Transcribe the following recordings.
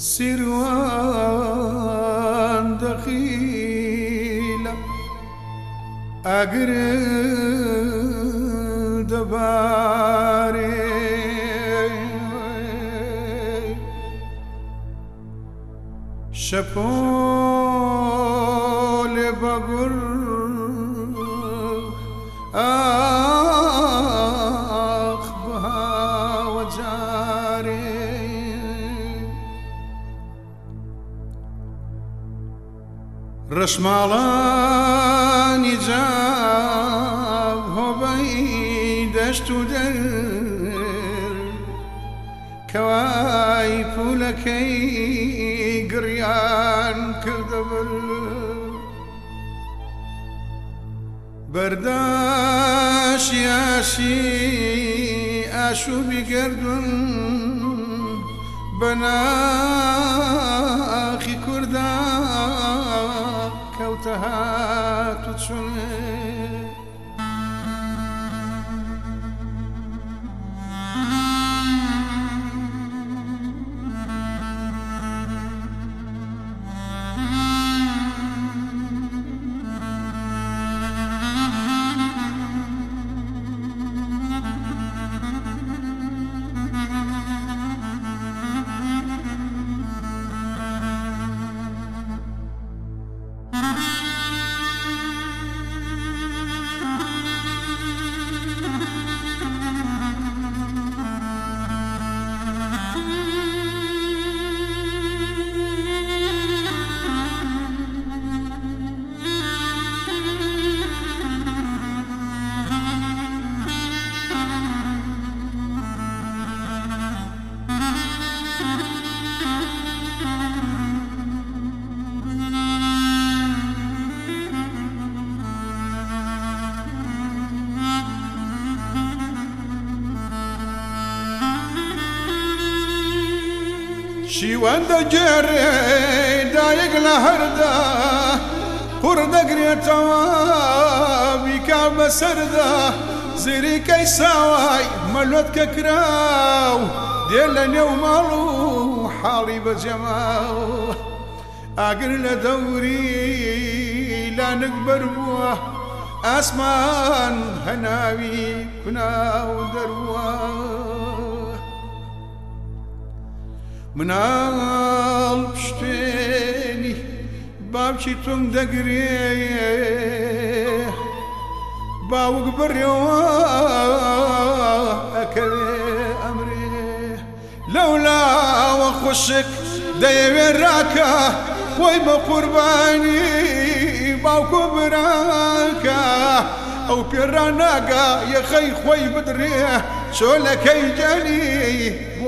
سیروان دخیل اگر دباری شپول بگر ڕشماڵانی جا هۆبەی دەشت و دەر. کەوای پولەکەی گریان کردەبل بەرداشیاشی ئاشوبی گردون بەنا Nashville. شیوەندە گێڕێ دایەک لە هەردا قڕ دەگرێتەوە بیکا بەسەردا زیریکەی ساوای مەلۆت کە کراو دێ لە نێو ماڵ و حاڵی بەجەماو ئاگر لە دەوری لانک بەر بووە ئاسمان هەناوی دەروە مناڵ پشتێنی باوکی تۆم دەگرێ باوک بڕێەوە ئەکەوێ ئەمرێ. لەولاوە خوشک دەیەوێ ڕاکە خۆی بە قوربانی باوکو براکە ئەو پێڕاناگا یەخەی خۆی بدرێ. چۆلەکەی جەنی بۆ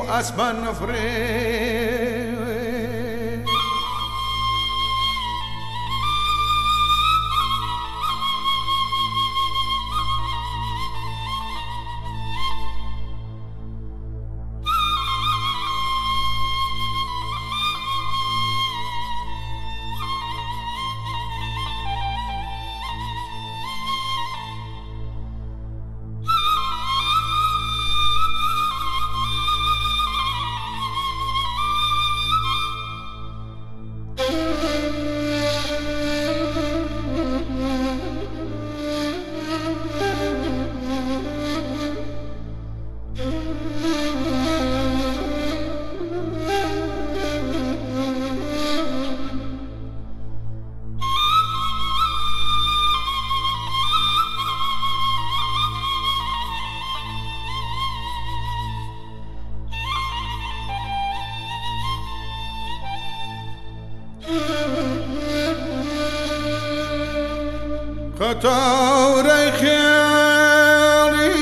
تۆرە خێڵی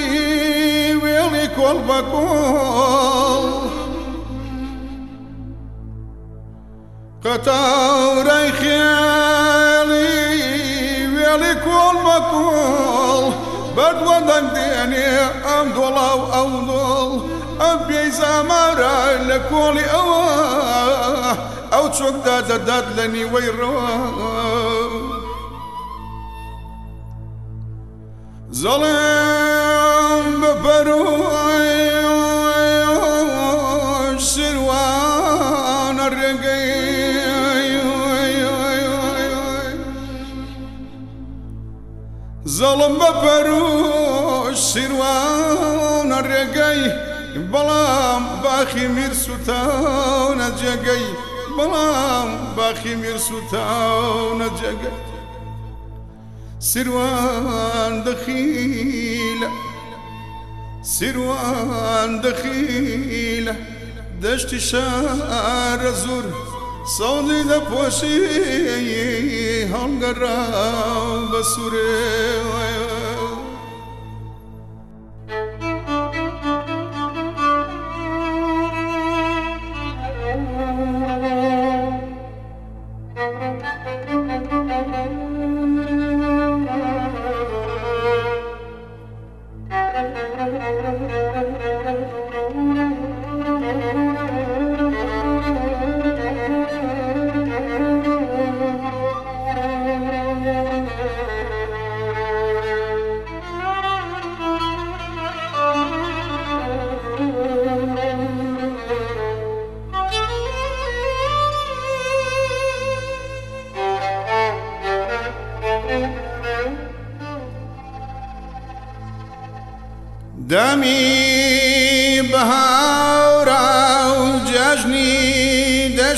وێڵی کۆڵ بە کۆڵ. قەتەورە خێڵی وێڵی کۆڵ بە کۆڵ بەدوە دەنگدێنێ ئەم دۆڵاو ئەو دۆڵ. ئەم پێی زامارە لە کۆڵی ئەوە ئەو چۆکدا دەدات لە نیوەی ڕەوە زەڵم بەپەرۆ سروانە ڕێگەی. زەڵم بەپەرۆ سروانە ڕێگەی بەڵام باخی میر سوتاونە جێگەی بەڵام باخی میر سوتاونە جێگەی. سروان دەخیلە سروان دەخیلە دەشتی شارە زور سەڵی دەپۆشی هەڵگەڕا بە سوورێ دەمی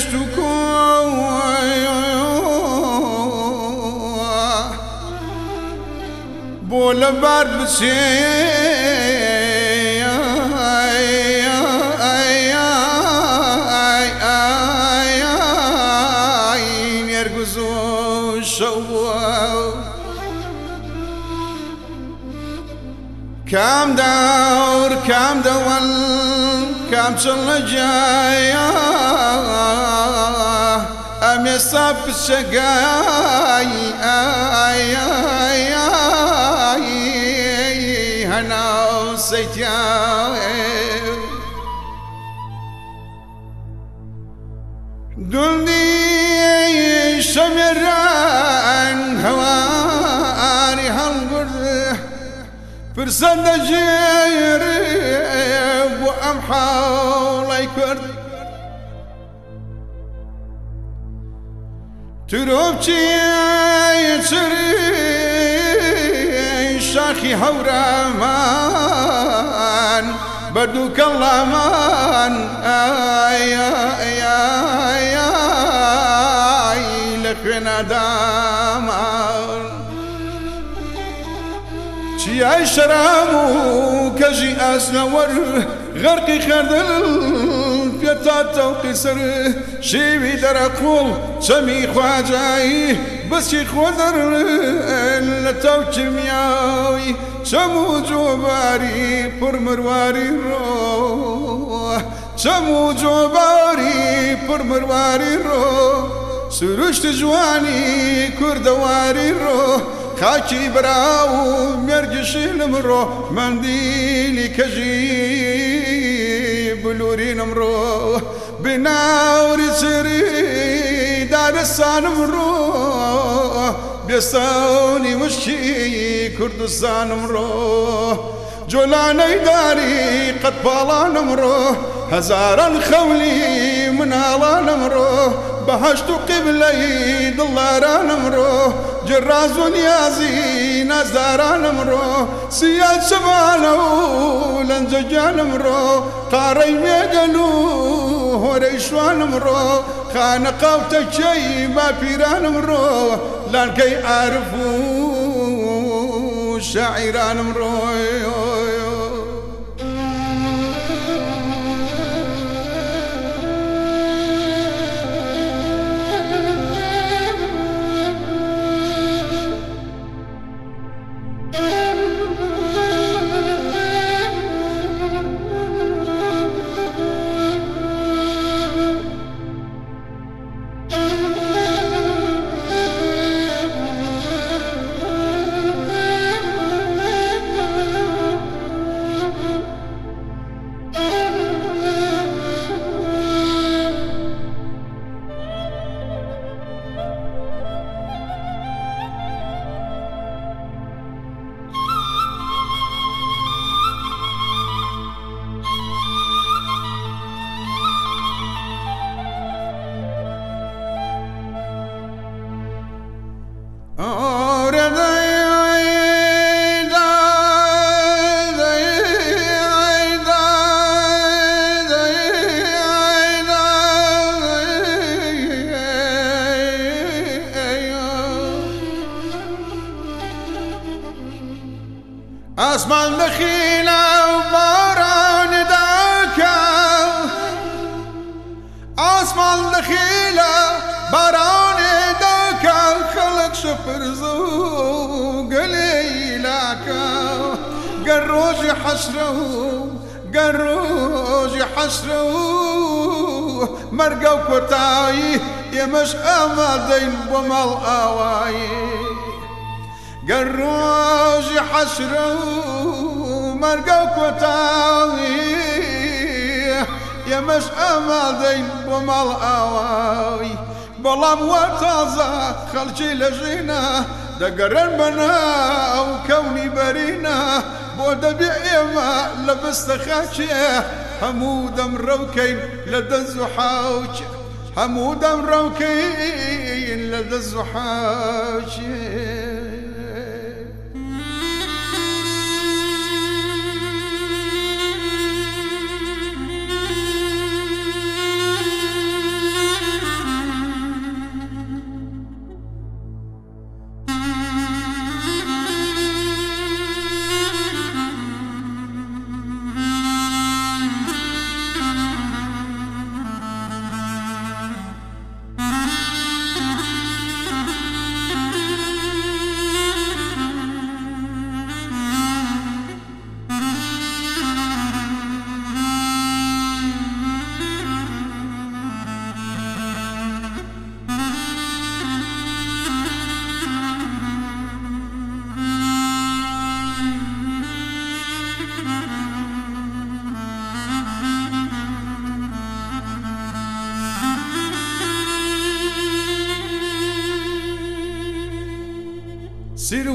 جەژنی دەشت و کۆ بۆ لەبار بچێ كام دور كام دول كام شل جايا ام يصاب الشقاي آي آي آي هنا وسيتيا دلني شمران هواري هالقرد فرسان جيري وام حولي كرد تروبتي سري شاخي هورامان بدوك الله مان آي آي آي آي لخنا دامان. چی ای شرامو کجی اسنور غرقی خردل لە تا تەڵقی سەر شێوی دەرە قوڵ چەمی خواجایی بەسی خۆدەر لە تەوکیمیاوی چەم و جۆباری پرمرواری ڕۆ چەم و جۆباری پرمرواری ڕۆ. سروشت جوانی کوردەواری ڕۆ خاکی برا و مێرگشی لە مرۆ مندیلی کەژی. گلوری نمڕۆ بناوری سری دارستانم ڕۆ بێستانی وشکی کوردستانم ڕۆ جۆلانەی داری قەت باڵانم ڕۆ هەزاران خەولی مناڵانم ڕۆ بەهشت و قبلەی دڵارانم ڕۆ جڕاز و نیازی نيازي نزارا نمرو سياد شبانو لنزجا نمرو قاري ميقلو هوري شوان نمرو خانقا وتكشي ما بيران نمرو لانكي عارفو شاعران مروي قروج حشره قروج حشره مرقا وكتاي يمش أمدين بمال آواي قروج حشره مرقا وكتاي يمش أمدين بمال آواي بلام وتازا خلشي لجينا دقرن بنا وكوني برينا بۆ إما لبست خاشية حمودا مروكين لدى الزحاوش حمودا مروكين لدى الزحاوش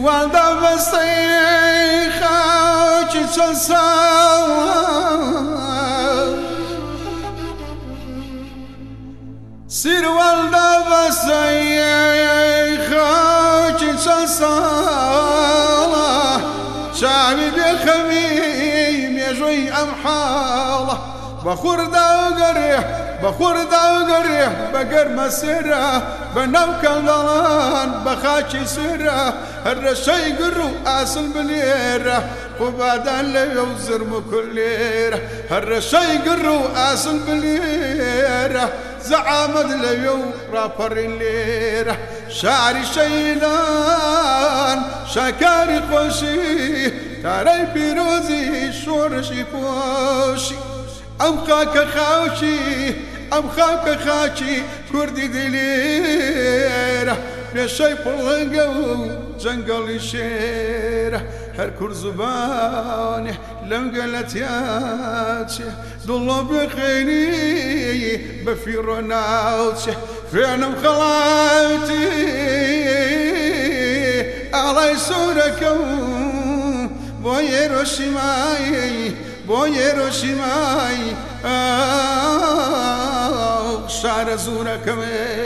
سیروان دا بستی خاچی چسا سیروان دا بستی خاچی چسا شعبي بخميم يا جوي أم حالة بخور دا وقريح بخور دا وقريح بقر مسيرة بنوك الضلان بخاشي سيرة الرشي قرو أصل بليرة وبعد اللي يوزر مكليرة الرشي قرو أصل بليرة زعامد ليو رابر الليرة شعري شيلان شكاري خوشي تاري بيروزي شورشي بوشي أم خاك خاوشي أم خاك خاچی كردي دليرة لشي بلغو جنگل شيرة. هر كر زبانه لم قالت ياتي دلو بخيني بفير ناوتي. فعلا خلاتي على سورك بويروشي ماي bojeru shimai, ah, shara zura kamei.